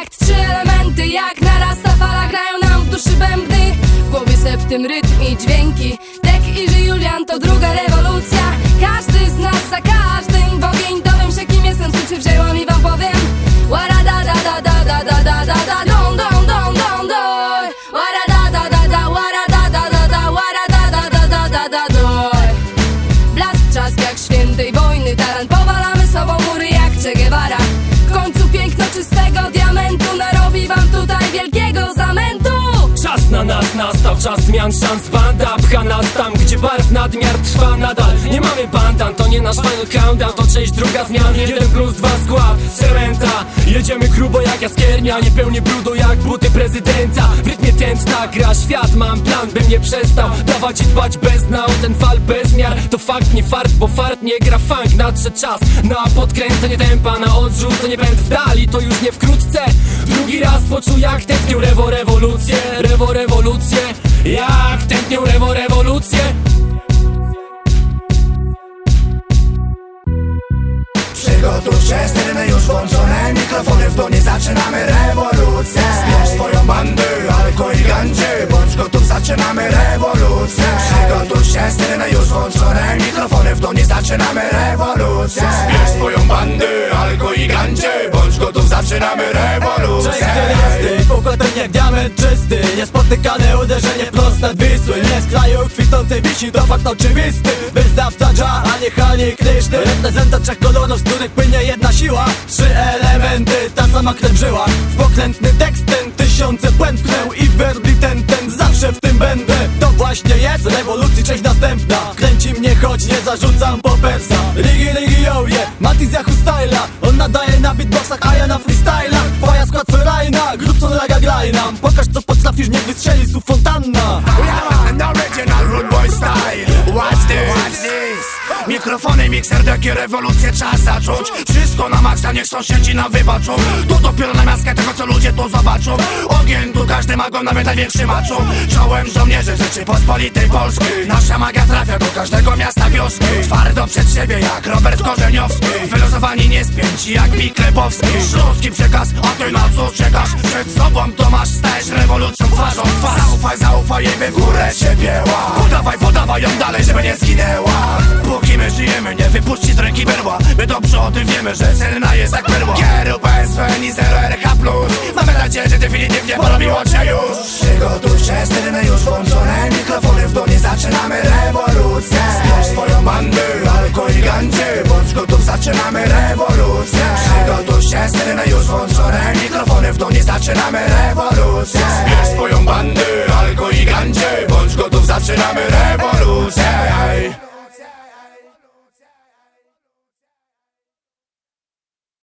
takt Trzy elementy jak narasta fala Grają nam w duszy bębny. W głowie septym rytm i dźwięki. Dek i Julian to druga rewolucja. Każdy z nas za nastał, czas zmian, szans. Banda pcha nas tam, gdzie barw nadmiar trwa nadal. Nie mamy bandan, to nie nasz final countdown. To część druga zmian, jeden plus dwa skład. Serenta, jedziemy grubo jak jaskiernia Nie pełni brudu jak buty prezydenta Tętna gra świat, mam plan Bym nie przestał dawać i dbać bez nał Ten fal bez miar, to fakt nie fart Bo fart nie gra funk, nadszedł czas Na podkręcenie tempa, na odrzucenie będę w dali To już nie wkrótce. Drugi raz poczuł jak tętnią rewo rewolucję Rewo rewolucję. Jak tętnią rewo rewolucję zaczynamy rewolucję. Przygotuj się, sterny już włączone. Mikrofony w dłonie, zaczynamy rewolucję. Zbierz swoją bandę, alkohol i gandzie Bądź gotów, zaczynamy rewolucję. Czysty układem jak diament czysty Niespotykane uderzenie wprost nad Wisły Nie z kraju kwitnącej wisi to fakt oczywisty. Wyznawca dża, a nie Hani Kryszny Reprezenta trzech kolonów, z których płynie jedna siła. Trzy elementy, ta sama krew żyła W pokrętny tekst ten tysiące błęd choć nie zarzucam popersa Ligi, ligi, yo, yeah. Matiz Yahoo styla. On nadaje na beatboxach, a ja na freestylach. Twoja skład ferajna, Grubson raga graj nam Pokaż co potrafisz, nie wystrzeli słów fontanna Mikrofony, mikser, deki, rewolucję czas zacząć. Wszystko na maksa, niech sąsiedzi nam wybaczą. To dopiero na miastkę tego, co ludzie tu zobaczą. Ogień tu każdy ma go, nawet największy maczą. Czołem żołnierzy Rzeczypospolitej Polskiej. Nasza magia trafia do każdego miasta wioski. Twardo przed siebie jak Robert Korzeniowski. Wylosowani nie spięci jak Pik Lebowski. Śląski przekaz, a ty na co czekasz? Przed sobą to masz, stajesz rewolucją twarzą twarz. Zaufaj, zaufaj jej, by w górę się biała. Podawaj, podawaj ją dalej, żeby nie zginęła Żyjemy, nie wypuści z ręki berła. My dobrze o tym wiemy, że celna jest jak perła. Kieru PSFN i 0 RH Mamy nadzieję, że definitywnie porobiło cię już. Przygotuj się, sterny już włączone. Mikrofony w dłonie, zaczynamy rewolucję. Zbierz swoją bandę, alkohol i gandzie Bądź gotów, zaczynamy rewolucję. Przygotuj się, sterny już włączone. Mikrofony w dłonie, zaczynamy rewolucję. Zbierz swoją bandę, alkohol i gandzie Bądź gotów, zaczynamy rewolucję